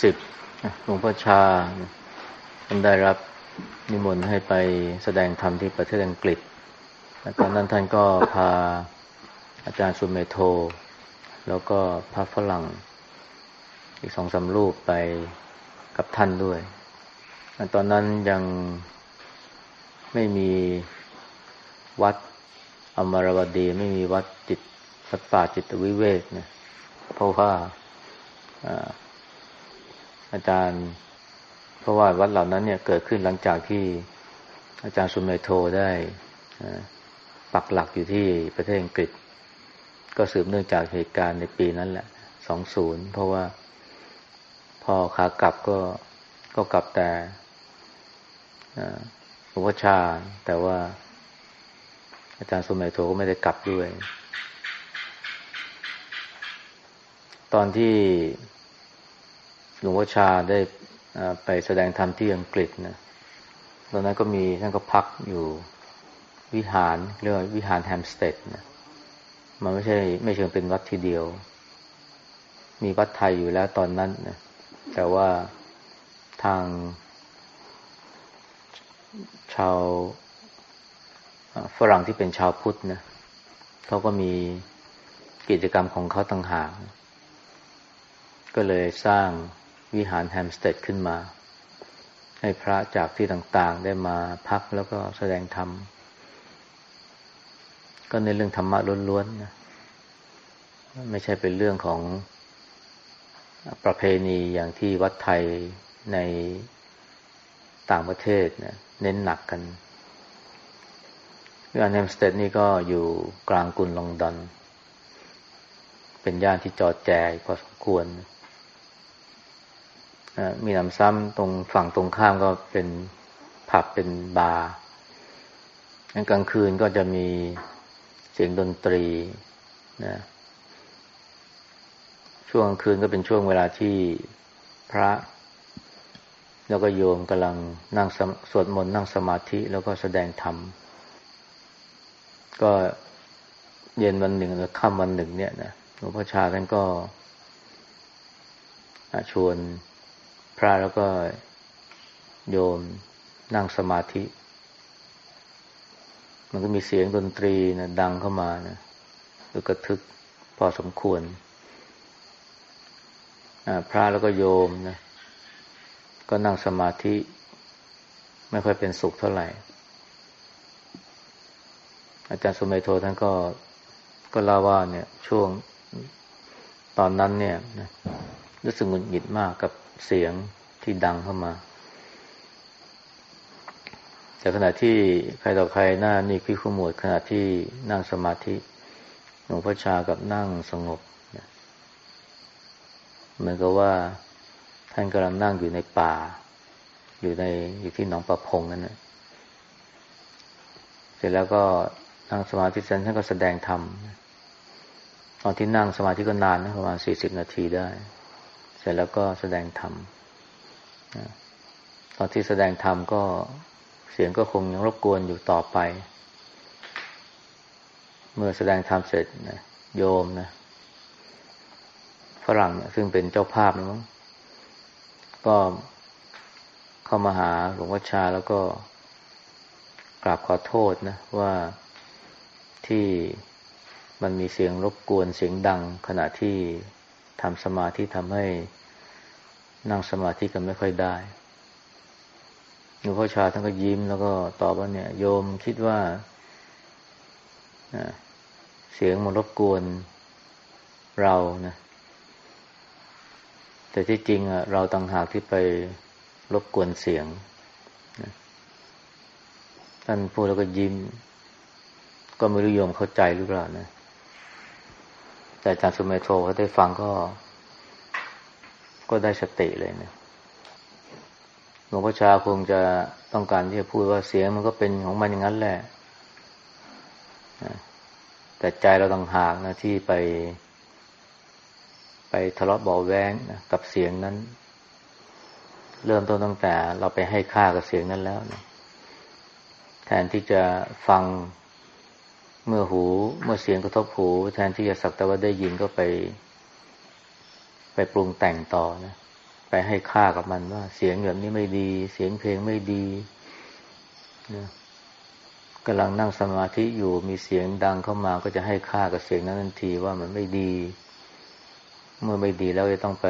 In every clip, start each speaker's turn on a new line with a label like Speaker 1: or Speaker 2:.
Speaker 1: มื่อปี2520หลวงพ่อชาท่านได้รับนิมนต์ให้ไปแสดงธรรมที่ประเทศอังกฤษตอนนั้นท่านก็พาอาจารย์สุเมโท แล้วก็พระฝรั่ง อีกสองสารูปไปกับท่านด้วย ตอนนั้นยังไม่มีวัดอมรวดี ไม่มีวัดจิตวัดป่าจิตวิเวกเนี่ยเพราะว่า อาจารย์ เพราะว่าวัดเหล่านั้นเนี่ยเกิดขึ้นหลังจากที่อาจารย์สุเมโทได้ปักหลักอยู่ที่ประเทศอังกฤษ ก็สืบเนื่องจากเหตุการณ์ในปีนั้นแหละสองศูนย์เพราะว่าพอขากลับก็ก็กลับแต่หลวงพ่อชา แต่ว่า อาจารย์สุเมโทก็ไม่ได้กลับด้วย ตอนที่ หลวงพ่อชาได้ไปแสดงธรรมที่อังกฤษนะตอนนั้นก็มีท่านก็พักอยู่วิหารเรียกว่าวิหารแฮมสเตดนะมันไม่ใช่ไม่เชิงเป็นวัดทีเดียว มีวัดไทยอยู่แล้วตอนนั้นนะแต่ว่าทาง ชาวฝรั่งที่เป็นชาวพุทธนะเขาก็มีกิจกรรมของเขาต่างหากก็เลยสร้าง วิหารแฮมสเตดขึ้นมา ให้พระจากที่ต่างๆ ได้มาพักแล้วก็แสดงธรรม ก็ในเรื่องธรรมะล้วนๆนะไม่ใช่เป็นเรื่องของประเพณีอย่างที่วัดไทยในต่างประเทศเนี่ยเน้นหนักกันวิหารแฮมสเตดนี่ก็อยู่กลางกรุงลอนดอน เป็นย่านที่จอดแจกพอสมควร มีน้ำซ้ำตรงฝั่งตรงข้ามก็เป็นผับเป็นบาร์กลางคืนก็จะมีเสียงดนตรีนะช่วงกลางคืนก็เป็นช่วงเวลาที่พระ แล้วก็โยมกำลังนั่งสวดมนต์นั่งสมาธิแล้วก็แสดงธรรม ก็เย็นวันหนึ่งหรือค่ำวันหนึ่งเนี่ยนะหลวงพ่อชาท่านก็ชวน ระแล้วก็โยมนั่งสมาธิ มันก็มีเสียงดนตรีนะดังเข้ามานะหรือกระทึกพอสมควรพระแล้วก็โยมนะก็นั่งสมาธิ ไม่ค่อยเป็นสุขเท่าไหร่ อาจารย์สมัยโทท่านก็ก็เล่าว่าเนี่ย ช่วงตอนนั้นเนี่ยนะรู้สึกหงุดหงิดมากกับ เสียงที่ดังเข้ามา แต่ขณะที่ใครต่อใครหน้านี่คือขมวดขณะที่นั่งสมาธิหลวงพ่อชากับนั่งสงบเหมือนกับว่าท่านกำลังนั่งอยู่ในป่า อยู่ในอยู่ที่หนองประพงนั่นนะเสร็จแล้วก็นั่งสมาธิเสร็จท่านก็แสดงธรรมตอนที่นั่งสมาธิก็นานนะประมาณสี่สิบนาทีได้ เสร็จแล้วก็แสดงธรรมตอนที่แสดงธรรมก็เสียงก็คงยังรบกวนอยู่ต่อไป เมื่อแสดงธรรมเสร็จนะโยมนะฝรั่งซึ่งเป็นเจ้าภาพนะมั้งก็เข้ามาหาหลวงพ่อชาแล้วก็กราบขอโทษนะว่าที่มันมีเสียงรบกวนเสียงดังขณะที่ ทำสมาธิทำให้นั่งสมาธิกันไม่ค่อยได้หลวงพ่อชาท่านก็ยิ้มแล้วก็ตอบว่าเนี่ย โยมคิดว่าเสียงมันรบกวนเรานะแต่ที่จริงอะเราต่างหากที่ไปรบกวนเสียงท่านพูดแล้วก็ยิ้ม ก็ไม่รู้โยมเข้าใจหรือเปล่านะ แต่อาจารย์สุเมโทเขาได้ฟังก็ ก็ได้สติเลยนะหลวงพ่อชาคงจะต้องการที่จะพูดว่าเสียงมันก็เป็นของมันอย่างนั้นแหละแต่ใจเราต่างหากนะที่ไป ไปทะเลาะเบาแวงนะกับเสียงนั้น เริ่มต้นตั้งแต่เราไปให้ค่ากับเสียงนั้นแล้วนะแทนที่จะฟัง เมื่อหู เมื่อเสียงกระทบหู แทนที่จะสักแต่ว่าได้ยินก็ไปไปปปรุงแต่งต่อนะไปให้ค่ากับมันว่า เสียงแบบนี้ไม่ดี เสียงเพลงไม่ดีนะกำลังนั่งสมาธิอยู่มีเสียงดังเข้ามาก็จะให้ค่ากับเสียงนั้นทันทีว่ามันไม่ดี เมื่อไม่ดีแล้วจะต้องไป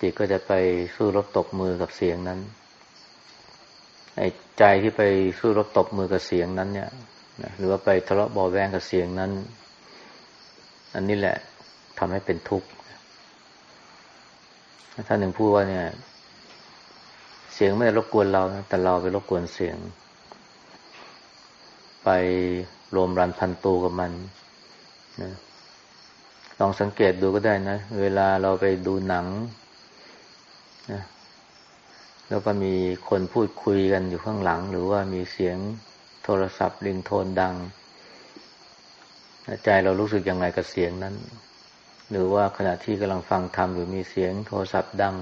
Speaker 1: จิตก็จะไปสู้รบตบมือกับเสียงนั้นไอ้ใจที่ไปสู้รบตบมือกับเสียงนั้นเนี่ย หรือว่าไปทะเลาะบอแวงกับเสียงนั้น อันนี้แหละทำให้เป็นทุกข์ท่านหนึ่งพูดว่าเนี่ย เสียงไม่ได้รบกวนเราแต่เราไปรบกวนเสียง ไปรวมรันพันตูกับมันนะลองสังเกตดูก็ได้นะ เวลาเราไปดูหนังนะแล้วก็มีคนพูดคุยกันอยู่ข้างหลัง หรือว่ามีเสียง โทรศัพท์ริงโทนดัง ใจเรารู้สึกยังไงกับเสียงนั้น หรือว่าขณะที่กำลังฟังธรรมหรือมีเสียงโทรศัพท์ดัง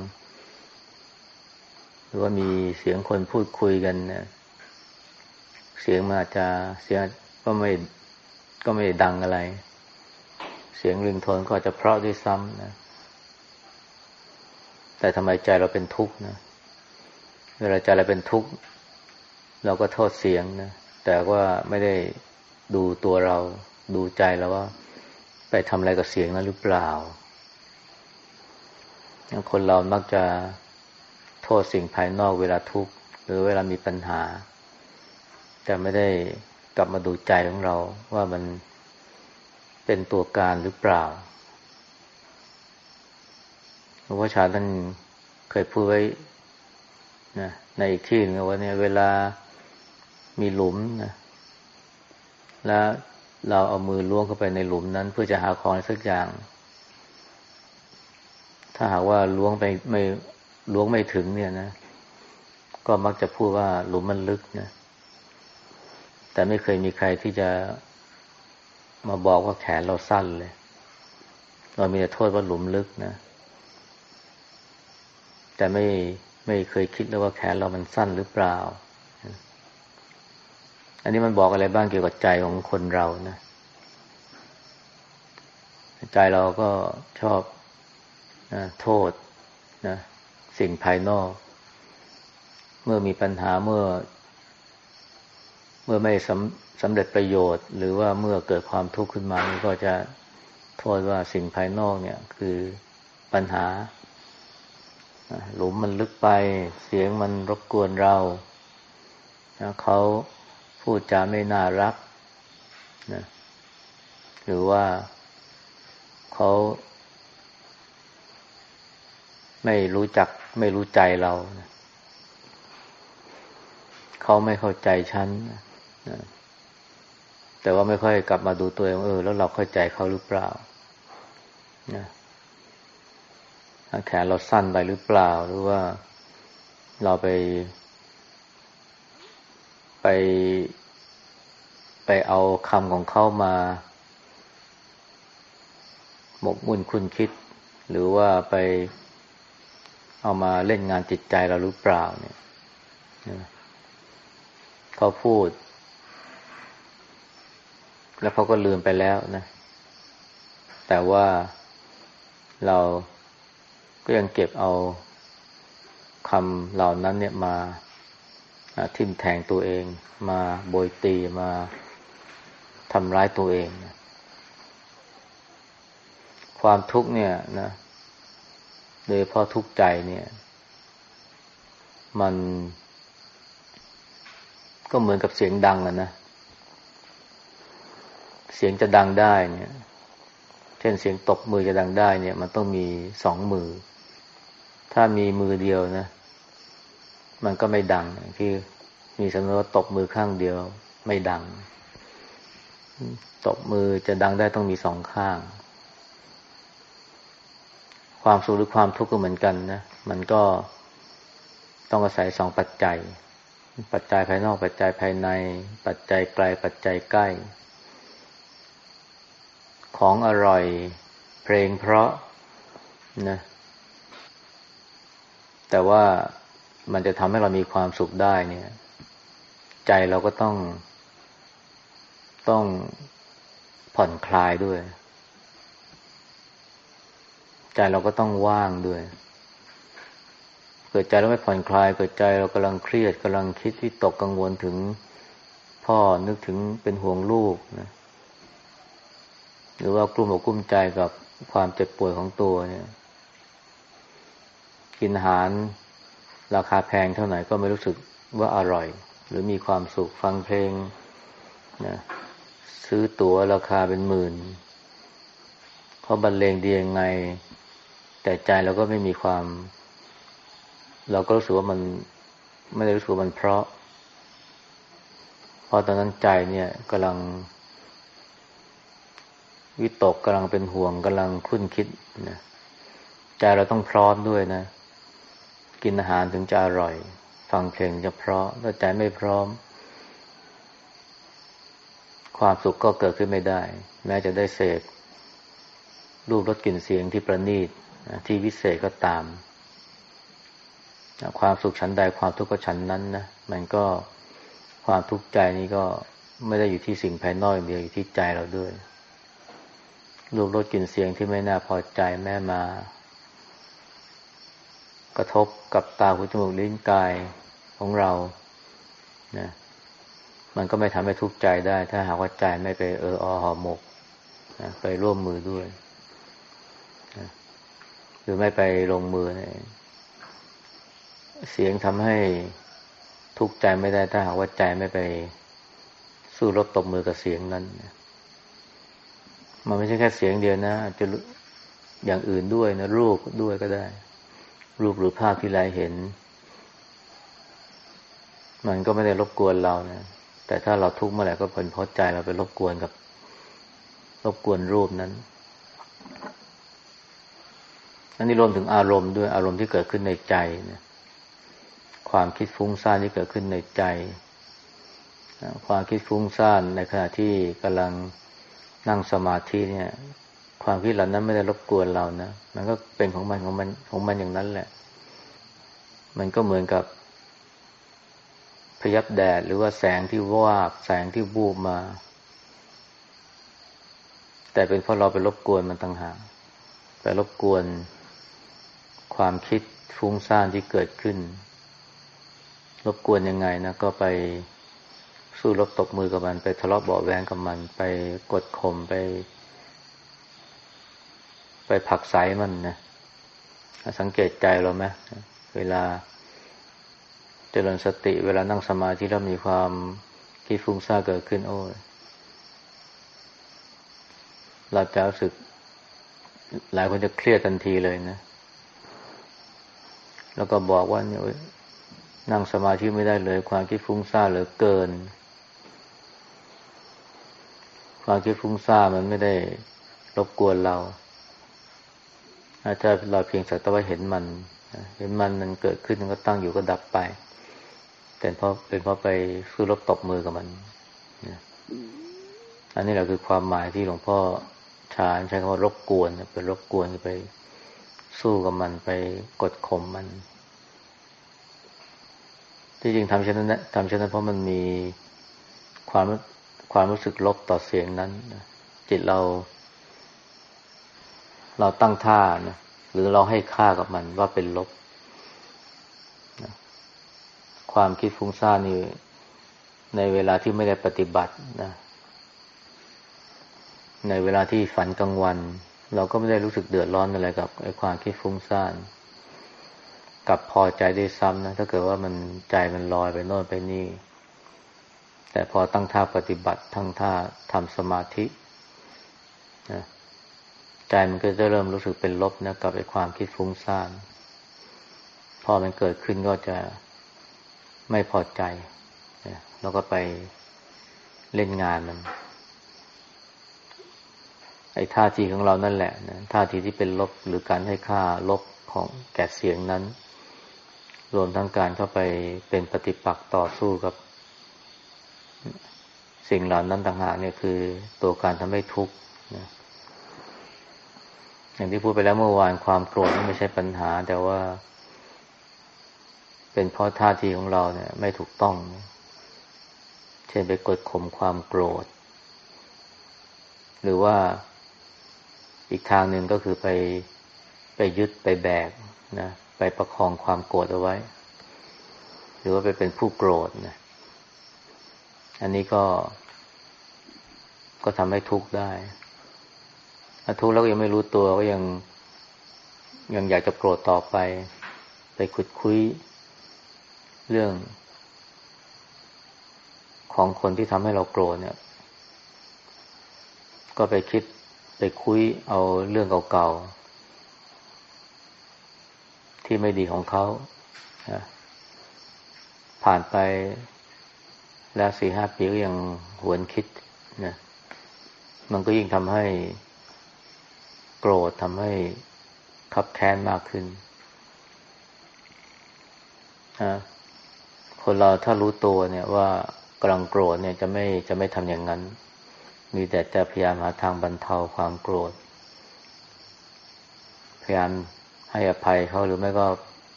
Speaker 1: หรือว่ามีเสียงคนพูดคุยกันเนี่ยเสียงมาจะเสียงก็ไม่ก็ไม่ดังอะไร เสียงริงโทนก็จะเพราะด้วยซ้ำนะแต่ทำไมใจเราเป็นทุกข์นะเวลาใจเราเป็นทุกข์เราก็โทษเสียงนะ แต่ว่าไม่ได้ดูตัวเราดูใจแล้วว่า ไปทำอะไรกับเสียงนั้นหรือเปล่า คนเรามักจะโทษสิ่งภายนอกเวลาทุกข์หรือเวลามีปัญหา แต่ไม่ได้กลับมาดูใจของเราว่ามันเป็นตัวการหรือเปล่าหลวงพ่อชาท่านเคยพูดไว้นะในอีกที่หนึ่งว่าเนี่ยเวลา มีหลุมนะแล้วเราเอามือล้วงเข้าไปในหลุมนั้น เพื่อจะหาของสักอย่าง ถ้าหากว่าล้วงไปไม่ล้วงไม่ถึงเนี่ยนะ ก็มักจะพูดว่าหลุมมันลึกนะ แต่ไม่เคยมีใครที่จะมาบอกว่าแขนเราสั้นเลย เรามีแต่โทษว่าหลุมลึกนะ แต่ไม่ไม่เคยคิดเลยว่าแขนเรามันสั้นหรือเปล่า อันนี้มันบอกอะไรบ้างเกี่ยวกับใจของคนเรานะใจเราก็ชอบนะโทษนะสิ่งภายนอก เมื่อมีปัญหาเมื่อ เมื่อไม่สำสำเร็จประโยชน์ หรือว่าเมื่อเกิดความทุกข์ขึ้นมาก็จะโทษว่าสิ่งภายนอกเนี่ย คือปัญหาหลุมมันลึกไป เสียงมันรบกวนเราเขา พูดจาไม่น่ารักนะหรือว่าเขาไม่รู้จักไม่รู้ใจเรานะเขาไม่เข้าใจฉันนะแต่ว่าไม่ค่อยกลับมาดูตัวเองเออ แล้วเราเข้าใจเขาหรือเปล่านะแขนเราสั้นไปหรือเปล่า หรือว่าเราไป ไป ไปเอาคำของเขามา หมกมุ่นคุณคิด หรือว่าไปเอามาเล่นงานจิตใจเราหรือเปล่าเนี่ยเขาพูด แล้วเขาก็ลืมไปแล้วนะ แต่ว่าเราก็ยังเก็บเอาคำเหล่านั้นเนี่ยมา ทิ่มแทงตัวเอง มาโบยตีมาทำร้ายตัวเองความทุกข์เนี่ยนะ โดยเพราะทุกข์ใจเนี่ย มันก็เหมือนกับเสียงดังอะนะ เสียงจะดังได้เนี่ย เช่นเสียงตบมือจะดังได้เนี่ย มันต้องมีสองมือ ถ้ามีมือเดียวนะ มันก็ไม่ดังที่มีสำนวนว่าตบมือข้างเดียว ไม่ดัง ตบมือจะดังได้ต้องมีสองข้าง ความสุขหรือความทุกข์ก็เหมือนกันนะ มันก็ต้องอาศัยสองปัจจัย ปัจจัยภายนอกปัจจัยภายใน ปัจจัยไกลปัจจัยใกล้ ของอร่อย เพลงเพราะนะ แต่ว่า มันจะทำให้เรามีความสุขได้เนี่ย ใจเราก็ต้อง ต้องผ่อนคลายด้วย ใจเราก็ต้องว่างด้วย เกิดใจเราไม่ผ่อนคลาย เกิดใจเรากำลังเครียดกำลังคิดที่ตกกังวลถึงพ่อนึกถึงเป็นห่วงลูกนะ หรือว่ากลุ้มอกกลุ้มใจกับความเจ็บป่วยของตัวเนี่ย กินอาหาร ราคาแพงเท่าไหร่ก็ไม่รู้สึกว่าอร่อย หรือมีความสุขฟังเพลงนะซื้อตั๋วราคาเป็นหมื่นเขาบรรเลงดียังไง แต่ใจเราก็ไม่มีความ เราก็รู้สึกว่ามันไม่ได้รู้สึกมันเพราะ เพราะตอนนั้นใจเนี่ยกำลัง วิตกกำลังเป็นห่วงกำลังคุ้นคิดนะใจเราต้องพร้อมด้วยนะ กินอาหารถึงจะอร่อย ฟังเพลงจะเพราะถ้าใจไม่พร้อม ความสุขก็เกิดขึ้นไม่ได้ แม้จะได้เสพรูปรสกลิ่นเสียงที่ประณีตที่วิเศษก็ตาม ความสุขชั้นใดความทุกข์ก็ชั้นนั้นนะมันก็ความทุกข์ใจนี้ก็ไม่ได้อยู่ที่สิ่งภายนอกเดียวอยู่ที่ใจเราด้วยรูปรสกลิ่นเสียงที่ไม่น่าพอใจแม่มา กระทบกับตาหูจมูกลิ้นกายของเรานะมันก็ไม่ทำให้ทุกข์ใจได้ ถ้าหากว่าใจไม่ไปเอออหอหมกนะไปร่วมมือด้วยหรือไม่ไปลงมือเนี่ยเสียงทำให้ทุกข์ใจไม่ได้ ถ้าหากว่าใจไม่ไปสู้รบตบมือกับเสียงนั้นมันไม่ใช่แค่เสียงเดียวนะจะอย่างอื่นด้วยนะรูปด้วยก็ได้ รูปหรือภาพที่เราเห็น มันก็ไม่ได้รบกวนเรานะแต่ถ้าเราทุกข์เมื่อไหร่ก็เป็นเพราะใจเราไปรบกวนกับ รบกวนรูปนั้นอันนี้รวมถึงอารมณ์ด้วยอารมณ์ที่เกิดขึ้นในใจนะความคิดฟุ้งซ่านที่เกิดขึ้นในใจ ความคิดฟุ้งซ่านในขณะที่กำลังนั่งสมาธิเนี่ย ความคิดเหล่านั้นไม่ได้รบกวนเรานะ มันก็เป็นของมันของมันของมันอย่างนั้นแหละ มันก็เหมือนกับ พยับแดดหรือว่าแสงที่วาบแสงที่บูบมา แต่เป็นเพราะเราไปรบกวนมันต่างหากไปรบกวน ความคิดฟุ้งซ่านที่เกิดขึ้น รบกวนยังไงนะก็ไปสู้รบตบมือกับมัน ไปทะเลาะเบาแวงกับมัน ไปกดข่มไป ไปผักใสมันนะสังเกตใจเราไหมเวลา เจริญสติ เวลานั่งสมาธิแล้วมีความคิดฟุ้งซ่านเกิดขึ้น โอ้ยเราจะรู้สึก หลายคนจะเครียดทันทีเลยนะ แล้วก็บอกว่าเนี่ยนั่งสมาธิไม่ได้เลย ความคิดฟุ้งซ่านเหลือเกิน ความคิดฟุ้งซ่านมันไม่ได้รบกวนเรา ถ้าเราเพียงสักแต่ว่าเห็นมัน เห็นมันมันเกิดขึ้นมันก็ตั้งอยู่ก็ดับไป แต่เพราะเป็นเพราะไปสู้รบตบมือกับมันอันนี้แหละคือความหมายที่หลวงพ่อชาใช้คำว่ารบกวนเป็นรบกวนไปสู้กับมันไปกดข่มมัน ที่จริงทำเช่นนั้นทำเช่นนั้นเพราะมันมีความความรู้สึกลบต่อเสียงนั้น จิตเรา เราตั้งท่านะหรือเราให้ค่ากับมันว่าเป็นลบความคิดฟุ้งซ่านนี่ในเวลาที่ไม่ได้ปฏิบัตินะ ในเวลาที่ฝันกลางวัน เราก็ไม่ได้รู้สึกเดือดร้อนอะไรกับไอ้ความคิดฟุ้งซ่านกับพอใจได้ซ้ำนะถ้าเกิดว่ามันใจมันลอยไปโน่นไปนี่ แต่พอตั้งท่าปฏิบัติทั้งท่าทำสมาธินะ ใจมันก็จะเริ่มรู้สึกเป็นลบนะกับไอ้ความคิดฟุ้งซ่านพอมันเกิดขึ้นก็จะไม่พอใจแล้วก็ไปเล่นงานมัน ไอ้ท่าทีของเรานั่นแหละนะท่าทีที่เป็นลบหรือการให้ค่าลบของแก่เสียงนั้น รวมทั้งการเข้าไปเป็นปฏิปักษ์ต่อสู้กับ สิ่งเหล่านั้นต่างหากเนี่ยคือตัวการทำให้ทุกข์ อย่างที่พูดไปแล้วเมื่อวานความโกรธไม่ใช่ปัญหา แต่ว่า เป็นเพราะท่าทีของเราเนี่ย ไม่ถูกต้อง เช่นไปกดข่มความโกรธ หรือว่าอีกทางหนึ่งก็คือไปไปยึดไปแบกนะไปประคองความโกรธเอาไว้ หรือว่าไปเป็นผู้โกรธนะอันนี้ก็ก็ทำให้ทุกข์ได้ ทุกข์แล้วก็ยังไม่รู้ตัวก็ยัง ยังอยากจะโกรธต่อไป ไปขุดคุย เรื่อง ของคนที่ทำให้เราโกรธเนี่ย ก็ไปคิดไปคุยเอาเรื่องเก่าๆ ที่ไม่ดีของเขาผ่านไปแล้วสี่ห้าปีก็ยังหวนคิดนะมันก็ยิ่งทำให้ โกรธทำให้ขับแค้นมากขึ้นคนเราถ้ารู้ตัวเนี่ยว่ากำลังโกรธเนี่ยจะไม่จะไม่ทำอย่างนั้น มีแต่จะพยายามหาทางบรรเทาความโกรธ พยายามให้อภัยเขาหรือไม่ก็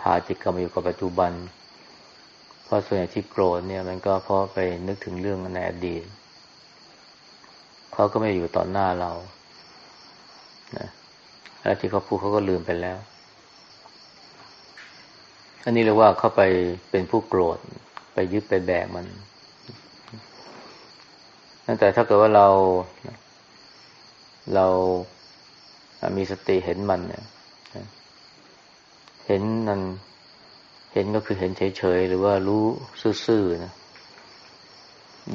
Speaker 1: พาจิตกลับมาอยู่กับปัจจุบัน เพราะส่วนใหญ่ที่โกรธเนี่ย มันก็เพราะไปนึกถึงเรื่องในอดีตเขาก็ไม่อยู่ต่อหน้าเรา แล้วที่เขาพูดเขาก็ลืมไปแล้ว อันนี้เรียกว่าเข้าไปเป็นผู้โกรธ ไปยึดไปแบกมันแต่ถ้าเกิดว่าเรา เรามีสติเห็นมันเนี่ยเห็นมันเห็นก็คือเห็นเฉยๆหรือว่ารู้ซื่อๆนะ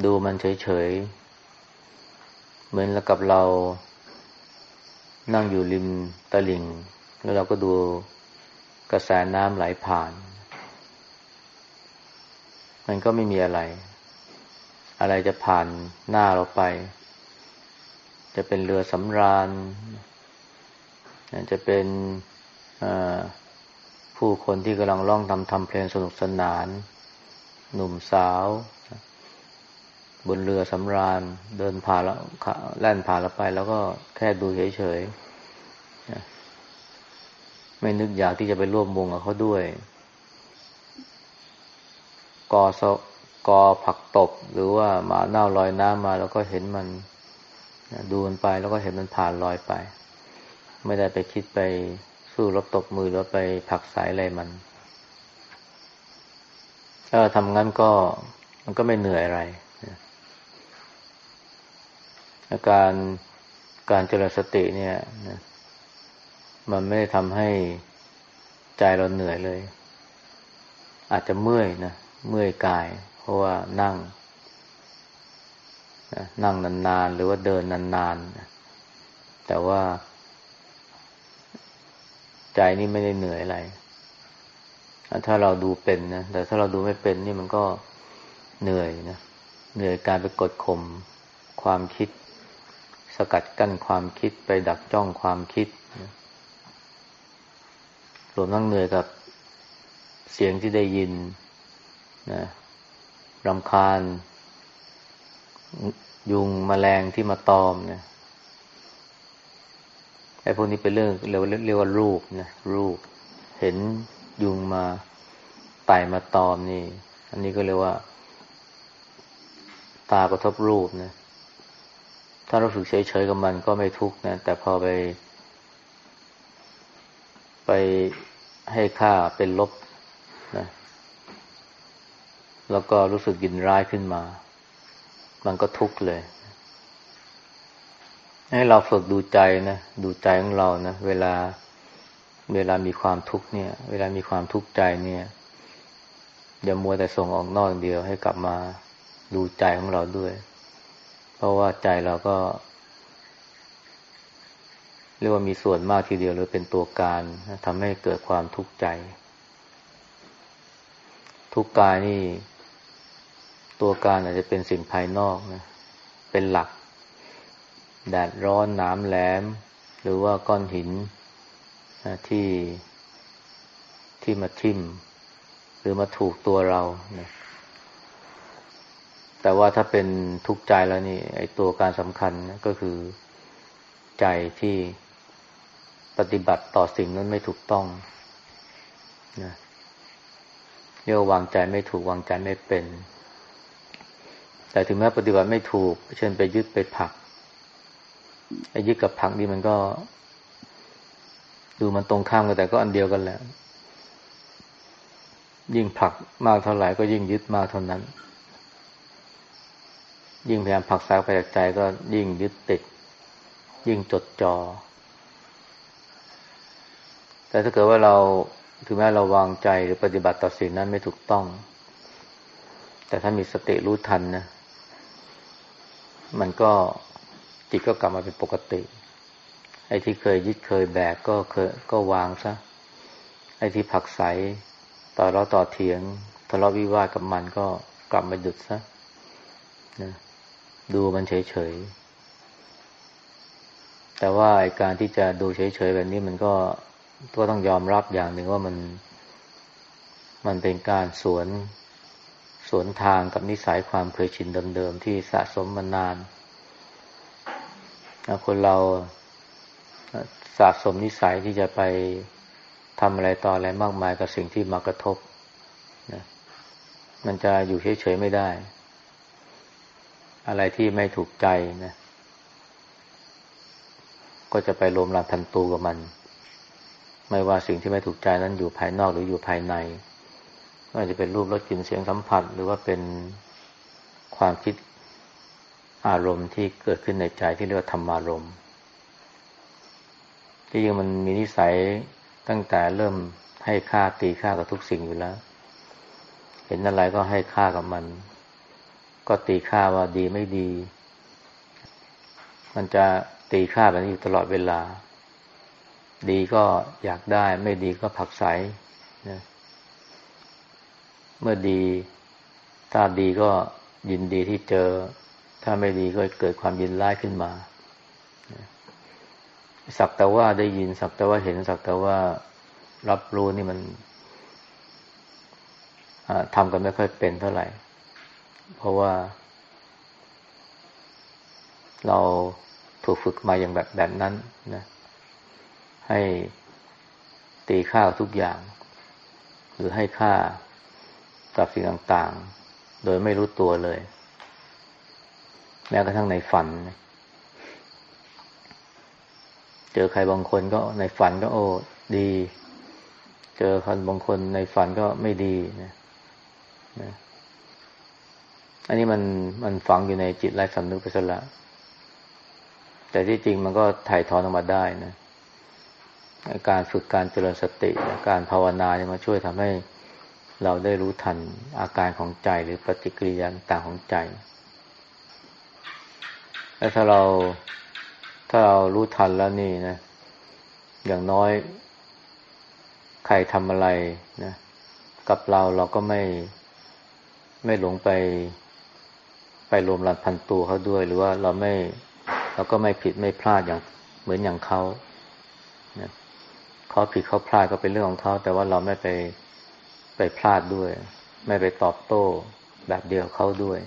Speaker 1: ดูมันเฉยๆเหมือนกับเรา นั่งอยู่ริมตลิ่ง แล้วเราก็ดูกระแสน้ำไหลผ่าน มันก็ไม่มีอะไร อะไรจะผ่านหน้าเราไป จะเป็นเรือสำราญ จะเป็นผู้คนที่กำลังร้องทำทำเพลงสนุกสนาน หนุ่มสาว บนเรือสำราญ เดินผ่านแล้วแล่นผ่านเราไป แล้วก็แค่ดูเฉยๆไม่นึกอยากที่จะไปร่วมวงกับเขาด้วย กอสกอผักตบ หรือว่าหมาเน่าลอยน้ำมา แล้วก็เห็นมันดูมันไป แล้วก็เห็นมันผ่านลอยไป ไม่ได้ไปคิดไปสู้รบตบมือแล้วไปผักสายอะไรมันถ้าทำงั้นก็มันก็ไม่เหนื่อยอะไร การการเจริญสติเนี่ยนะมันไม่ได้ทำให้ใจเราเหนื่อยเลย อาจจะเมื่อยนะเมื่อยกาย เพราะว่านั่งนั่งนานๆ หรือว่าเดินนานๆ แต่ว่า ใจนี่ไม่ได้เหนื่อยอะไร ถ้าเราดูเป็นนะ แต่ถ้าเราดูไม่เป็นนี่มันก็เหนื่อยนะ เหนื่อยการไปกดข่มความคิด สกัดกั้นความคิดไปดักจ้องความคิดรวมทั้งเหนื่อยกับเสียงที่ได้ยินนะรำคาญ ยุงมแมลงที่มาตอมเนี่ยไอ้พวกนี้เป็นเรื่องเรียกเรียกว่ารูปนะรูป เห็นยุงมาไต่มาตอมนี่ อันนี้ก็เรียกว่า ตากระทบรูปนะ ถ้าเราฝึกเฉยๆกับมันก็ไม่ทุกข์นะ แต่พอไป ไปให้ค่าเป็นลบนะแล้วก็รู้สึกยินร้ายขึ้นมา มันก็ทุกข์เลย ให้เราฝึกดูใจนะ ดูใจของเรานะ เวลา เวลามีความทุกข์เนี่ย เวลามีความทุกข์ใจเนี่ย อย่ามัวแต่ส่งออกนอกเดียวให้กลับมาดูใจของเราด้วย ราะว่าใจเราก็ เรียกว่ามีส่วนมากทีเดียวหรือเป็นตัวการทำให้เกิดความทุกข์ใจ ทุกกายนี่ ตัวการอาจจะเป็นสิ่งภายนอกนะ เป็นหลัก แดดร้อนน้ำแหลม หรือว่าก้อนหินที่ที่มาทิ่ม หรือมาถูกตัวเรานะ แต่ว่าถ้าเป็นทุกข์ใจแล้วนี่ไอ้ตัวการสำคัญก็คือใจที่ปฏิบัติต่อสิ่งนั้นไม่ถูกต้องนะเรียกวางใจไม่ถูกวางใจไม่เป็น แต่ถึงแม้ปฏิบัติไม่ถูก เช่นไปยึดไปผักไอ้ยึดกับผักนี่มันก็ ดูมันตรงข้ามกันแต่ก็อันเดียวกันแหละยิ่งผักมากเท่าไหร่ก็ยิ่งยึดมากเท่านั้น ยิ่งพยายามผักสายไปจากใจก็ยิ่งยึดติด ยิ่งจดจอ่อแต่ถ้าเกิดว่าเราถึงแม้เราวางใจหรือปฏิบัติต่อสิ่งนั้นไม่ถูกต้อง แต่ถ้ามีสติรู้ทันนะมันก็จิตก็กลับมาเป็นปกติ ไอ้ที่เคยยึดเคยแบกก็เคยก็วางซะไอ้ที่ผักใสต่อเราต่อเถียงทะเลาะวิวาทกับมันก็กลับมาหยุดซะนะ ดูมันเฉยๆ แต่ว่าการที่จะดูเฉยๆแบบนี้มันก็ก็ต้องยอมรับอย่างหนึ่งว่ามัน มันเป็นการสวนสวนทางกับนิสัยความเคยชินเดิมๆที่สะสมมานาน คนเราสะสมนิสัยที่จะไปทำอะไรต่ออะไรมากมายกับสิ่งที่มากระทบนะมันจะอยู่เฉยๆไม่ได้ อะไรที่ไม่ถูกใจนะ ก็จะไปรวมรันพันตูกับมัน ไม่ว่าสิ่งที่ไม่ถูกใจนั้นอยู่ภายนอกหรืออยู่ภายในไม่ว่าจะเป็นรูปรสกลิ่นเสียงสัมผัส หรือว่าเป็นความคิดอารมณ์ที่เกิดขึ้นในใจที่เรียกว่าธรรมารมณ์ที่ยังมันมีนิสัยตั้งแต่เริ่มให้ค่าตีค่ากับทุกสิ่งอยู่แล้ว เห็นอะไรก็ให้ค่ากับมัน ก็ตีค่าว่าดีไม่ดี มันจะตีค่าแบบนี้อยู่ตลอดเวลา ดีก็อยากได้ ไม่ดีก็ผักใสนะเมื่อดี ถ้าดีก็ยินดีที่เจอ ถ้าไม่ดีก็เกิดความยินร้ายขึ้นมา สักแต่ว่าได้ยิน สักแต่ว่าเห็น สักแต่ว่ารับรู้นี่มันทำกันไม่ค่อยเป็นเท่าไหร่ เพราะว่า เราถูกฝึกมาอย่างแบบแบบนั้นนะ ให้ตีค่าทุกอย่าง หรือให้ค่ากับสิ่งต่างๆ โดยไม่รู้ตัวเลย แม้กระทั่งในฝัน เจอใครบางคนก็ในฝันก็โอ้ดี เจอคนบางคนในฝันก็ไม่ดีนะนะ อันนี้มันมันฝังอยู่ในจิตไร้สำนึกไปซะละแต่ที่จริงมันก็ถ่ายถอนออกมาได้นะการฝึกการเจริญสติ การภาวนาเนี่ยมาช่วยทำให้เราได้รู้ทันอาการของใจหรือปฏิกิริยาต่างของใจ แล้วถ้าเราถ้าเรารู้ทันแล้วนี่นะ อย่างน้อย ใครทำอะไรนะ กับเราเราก็ไม่ไม่หลงไป ไปรวมรันพันตัวเขาด้วย หรือว่าเราไม่เราก็ไม่ผิดไม่พลาดอย่างเหมือนอย่างเขานะเขาผิดเขาพลาดก็เป็นเรื่องของเขา แต่ว่าเราไม่ไปไปพลาดด้วย ไม่ไปตอบโต้แบบเดียวเขาด้วย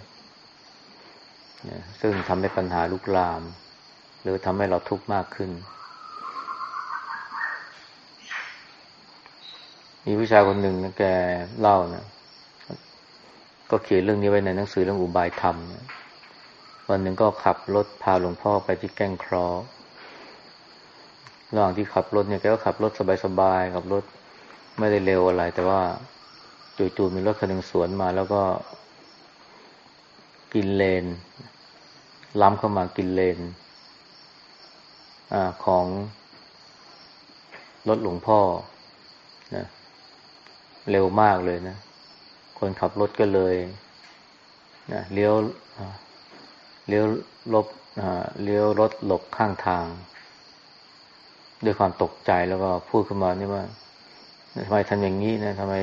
Speaker 1: นะซึ่งทำให้ปัญหาลุกลาม หรือทำให้เราทุกข์มากขึ้น มีผู้ชายคนหนึ่งแกเล่านะ ก็เขียนเรื่องนี้ไว้ในหนังสือเรื่องอุบายธรรม วันหนึ่งก็ขับรถพาหลวงพ่อไปที่แก้งครอระหว่างที่ขับรถเนี่ยแกก็ขับรถสบายๆขับรถไม่ได้เร็วอะไร แต่ว่าจู่ๆมีรถคันหนึ่งสวนมา แล้วก็กินเลน ล้ำเข้ามากินเลนอของรถหลวงพ่อนะเร็วมากเลยนะ คนขับรถก็เลยนะเลี้ยวเลี้ยวลบเลี้ยวรถหลบข้างทาง ด้วยความตกใจแล้วก็พูดขึ้นมานี่ว่าทำไมทำอย่างนี้นะทำไม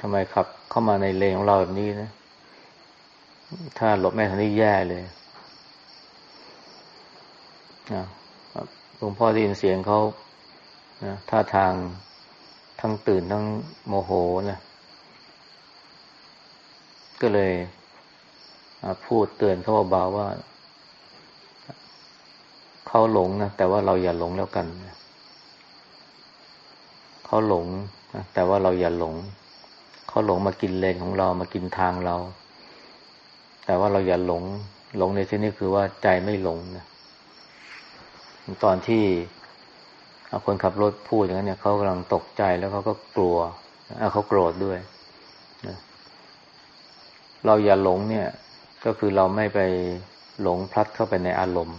Speaker 1: ทำไมขับเข้ามาในเลนของเราแบบนี้นะ ถ้าหลบไม่ทันนี่แย่เลยนะหลวงพ่อได้ยินเสียงเขานะท่าทาง ทั้งตื่นทั้งโมโหนะ ก็เลยพูดเตือนเขาเบาๆว่า เขาหลงนะแต่ว่าเราอย่าหลงแล้วกัน เขาหลงนะแต่ว่าเราอย่าหลง เขาหลงมากินเลนของเรามากินทางเรา แต่ว่าเราอย่าหลง หลงในที่นี้คือว่าใจไม่หลงนะตอนที่ คนขับรถพูดอย่างนั้นเนี่ยเขากำลังตกใจแล้วเขาก็กลัวเขาโกรธด้วยนะเราอย่าหลงเนี่ย ก็คือเราไม่ไปหลงพลัดเข้าไปในอารมณ์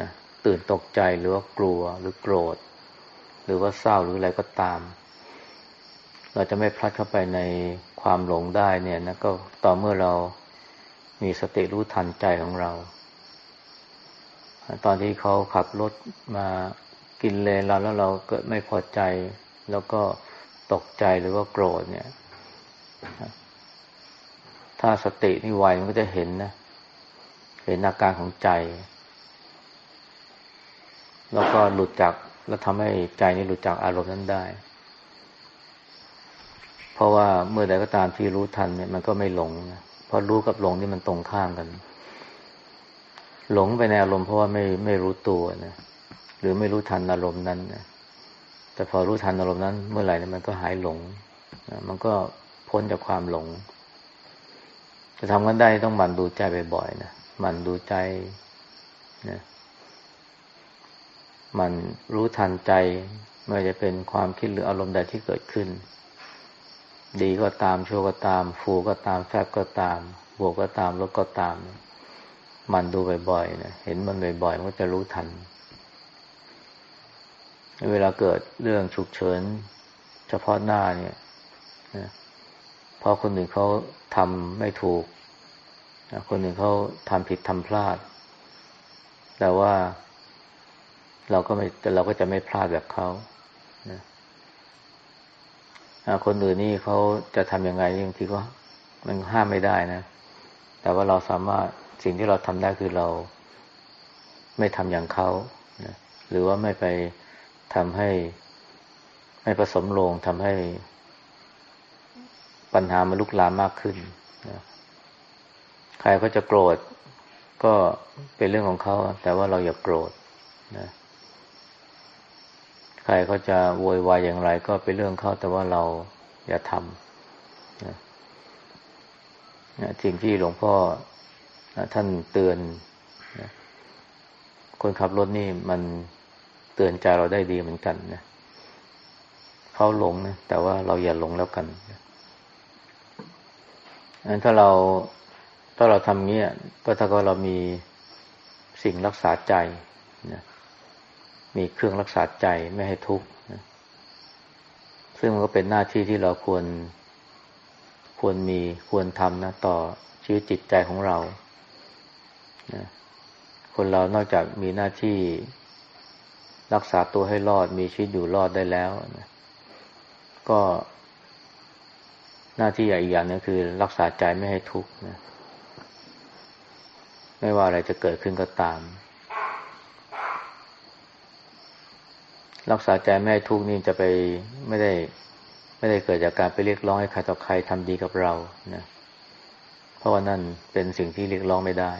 Speaker 1: นะตื่นตกใจหรือว่ากลัวหรือโกรธ หรือว่าเศร้าหรืออะไรก็ตาม เราจะไม่พลัดเข้าไปในความหลงได้เนี่ยนะก็ต่อเมื่อเรามีสติรู้ทันใจของเรา ตอนที่เขาขับรถมา กินเลนเราแล้วเราเกิดไม่พอใจ แล้วก็ตกใจหรือว่าโกรธเนี่ย ถ้าสตินี่ไวมันก็จะเห็นนะ เห็นอาการของใจ แล้วก็หลุดจากแล้วทำให้ใจนี้หลุดจากอารมณ์นั้นได้ เพราะว่าเมื่อใดก็ตามที่รู้ทันเนี่ยมันก็ไม่หลงนะเพราะรู้กับหลงนี่มันตรงข้ามกัน หลงไปในอารมณ์เพราะว่าไม่ไม่รู้ตัวนะ หรือไม่รู้ทันอารมณ์นั้นนะแต่พอรู้ทันอารมณ์นั้น เมื่อไหร่นี่มันก็หายหลงนะมันก็พ้นจากความหลง จะทำกันได้ต้องหมั่นดูใจบ่อยๆนะหมั่นดูใจนะมันรู้ทันใจไม่ว่าจะเป็นความคิดหรืออารมณ์ใดที่เกิดขึ้น ดีก็ตามชั่วก็ตาม ฟูก็ตามแฟบก็ตาม บวกก็ตามลบก็ตาม มันดูบ่อยๆนะเห็นมันบ่อยๆมันก็จะรู้ทันเเวลาเกิดเรื่องฉุกเฉินเฉพาะหน้าเนี่ยนะพอคนหนึ่งเขาทำไม่ถูกนะคนหนึ่งเขาทำผิดทำพลาด แต่ว่าเราก็ไม่เราก็จะไม่พลาดแบบเขานะคนอื่นนี่เขาจะทำยังไงบางทีก็มันห้ามไม่ได้นะ แต่ว่าเราสามารถสิ่งที่เราทำได้คือเราไม่ทำอย่างเขานะหรือว่าไม่ไป ทำให้ไม่ผสมลงทำให้ปัญหามันลุกลามมากขึ้นนะใครเขาจะโกรธก็เป็นเรื่องของเขา แต่ว่าเราอย่าโกรธนะ ใครเขาจะโวยวายอย่างไร ก็เป็นเรื่องเขาแต่ว่าเราอย่าทำนะนะสิ่งที่หลวงพ่อท่านเตือนนะคนขับรถนี่มัน เตือนใจเราได้ดีเหมือนกันนะเขาหลงนะแต่ว่าเราอย่าหลงแล้วกันอันถ้าเราถ้าเราทำเงี้ยก็ถ้าก็เรามีสิ่งรักษาใจนะมีเครื่องรักษาใจไม่ให้ทุกข์นะซึ่งมันก็เป็นหน้าที่ที่เราควร ควรมีควรทำนะต่อชีวิตจิตใจของเรานะคนเรานอกจากมีหน้าที่ รักษาตัวให้รอดมีชีวิตอยู่รอดได้แล้วนะก็ หน้าที่ใหญ่อีกอย่างนึงคือ รักษาใจไม่ให้ทุกข์นะไม่ว่าอะไรจะเกิดขึ้นก็ตาม รักษาใจไม่ให้ทุกข์นี่จะไปไม่ได้ ไม่ได้เกิดจากการไปเรียกร้องให้ใครต่อใครทำดีกับเรานะเพราะว่านั่นเป็นสิ่งที่เรียกร้องไม่ได้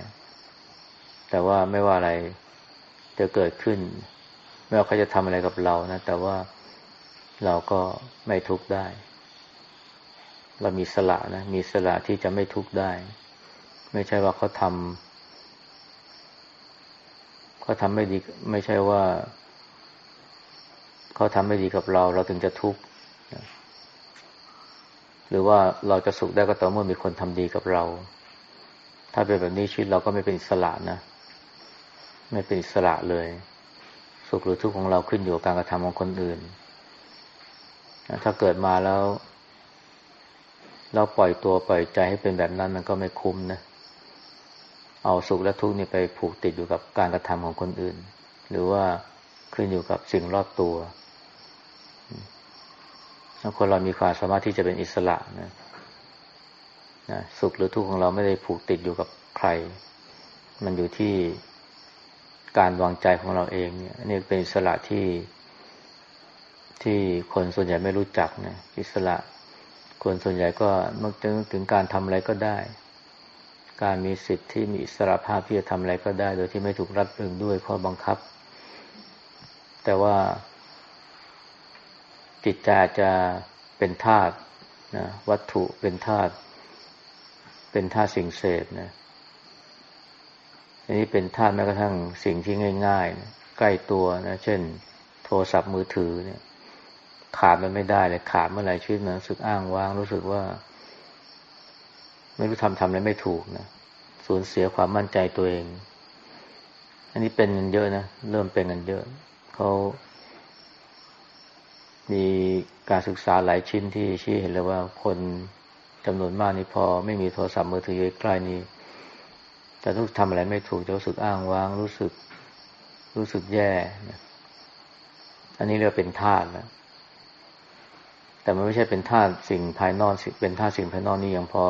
Speaker 1: แต่ว่าไม่ว่าอะไรจะเกิดขึ้น ไม่ว่าเขาจะทำอะไรกับเรานะ แต่ว่าเราก็ไม่ทุกข์ได้ เรามีสละนะ มีสละที่จะไม่ทุกข์ได้ ไม่ใช่ว่าเขาทำเขาทำไม่ดี ไม่ใช่ว่าเขาทำไม่ดีกับเรา เราถึงจะทุกข์หรือว่าเราจะสุขได้ก็ต่อเมื่อมีคนทำดีกับเรา ถ้าเป็นแบบนี้ชีวิตเราก็ไม่เป็นอิสระนะ ไม่เป็นอิสระเลย สุขหรือทุกข์ของเราขึ้นอยู่กับการกระทำของคนอื่น ถ้าเกิดมาแล้ว เราปล่อยตัวปล่อยใจให้เป็นแบบนั้นมันก็ไม่คุ้มนะ เอาสุขและทุกข์นี่ไปผูกติดอยู่กับการกระทำของคนอื่น หรือว่าขึ้นอยู่กับสิ่งรอบตัวถ้าคนเรามีความสามารถที่จะเป็นอิสระนะนะสุขหรือทุกข์ของเราไม่ได้ผูกติดอยู่กับใคร มันอยู่ที่ การวางใจของเราเองเนี่ยนี่เป็นอิสระที่ที่คนส่วนใหญ่ไม่รู้จักนะอิสระคนส่วนใหญ่ก็มักจะถึงการทำอะไรก็ได้ การมีสิทธิ์ที่มีอิสระภาพที่จะทำอะไรก็ได้ โดยที่ไม่ถูกรัดรึงด้วยข้อบังคับ แต่ว่า จิตใจจะเป็นธาตุนะวัตถุเป็นธาตุเป็นธาตุสิ่งเสพนะ อันนี้เป็นธาตุแม้กระทั่งสิ่งที่ง่ายๆใกล้ตัวนะเช่น โทรศัพท์มือถือเนี่ย ขาดมันไม่ได้เลยขาดเมื่อไหร่ชีวิตมันรู้สึกอ้างว้างรู้สึกว่า ไม่รู้ทำทำอะไรไม่ถูกนะสูญเสียความมั่นใจตัวเอง อันนี้เป็นกันเยอะนะเริ่มเป็นกันเยอะเขามีการศึกษาหลายชิ้นที่ชี้เห็นเลยว่าคนจำนวนมากนี่พอ ไม่มีโทรศัพท์มือถืออยู่ใกล้นี้ จะต้องทำอะไรไม่ถูกจะรู้สึกอ้างว้าง รู้สึก รู้สึกแย่นะอันนี้เรียกเป็นธาตุนะแต่มันไม่ใช่เป็นธาตุสิ่งภายนอกเป็นธาตุสิ่งภายนอกนี่ยังพอ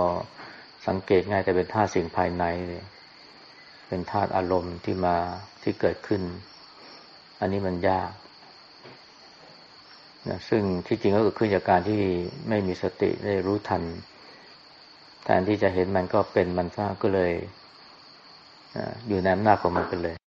Speaker 1: สังเกตง่ายแต่เป็นธาตุสิ่งภายในเลยเป็นธาตุอารมณ์ที่มาที่เกิดขึ้น อันนี้มันยากนะซึ่งที่จริงก็เกิดขึ้นจากการที่ไม่มีสติได้รู้ทันแทนที่จะเห็นมันก็เป็นมันซะก็เลย อยู่ในอำนาจของมันไปเลย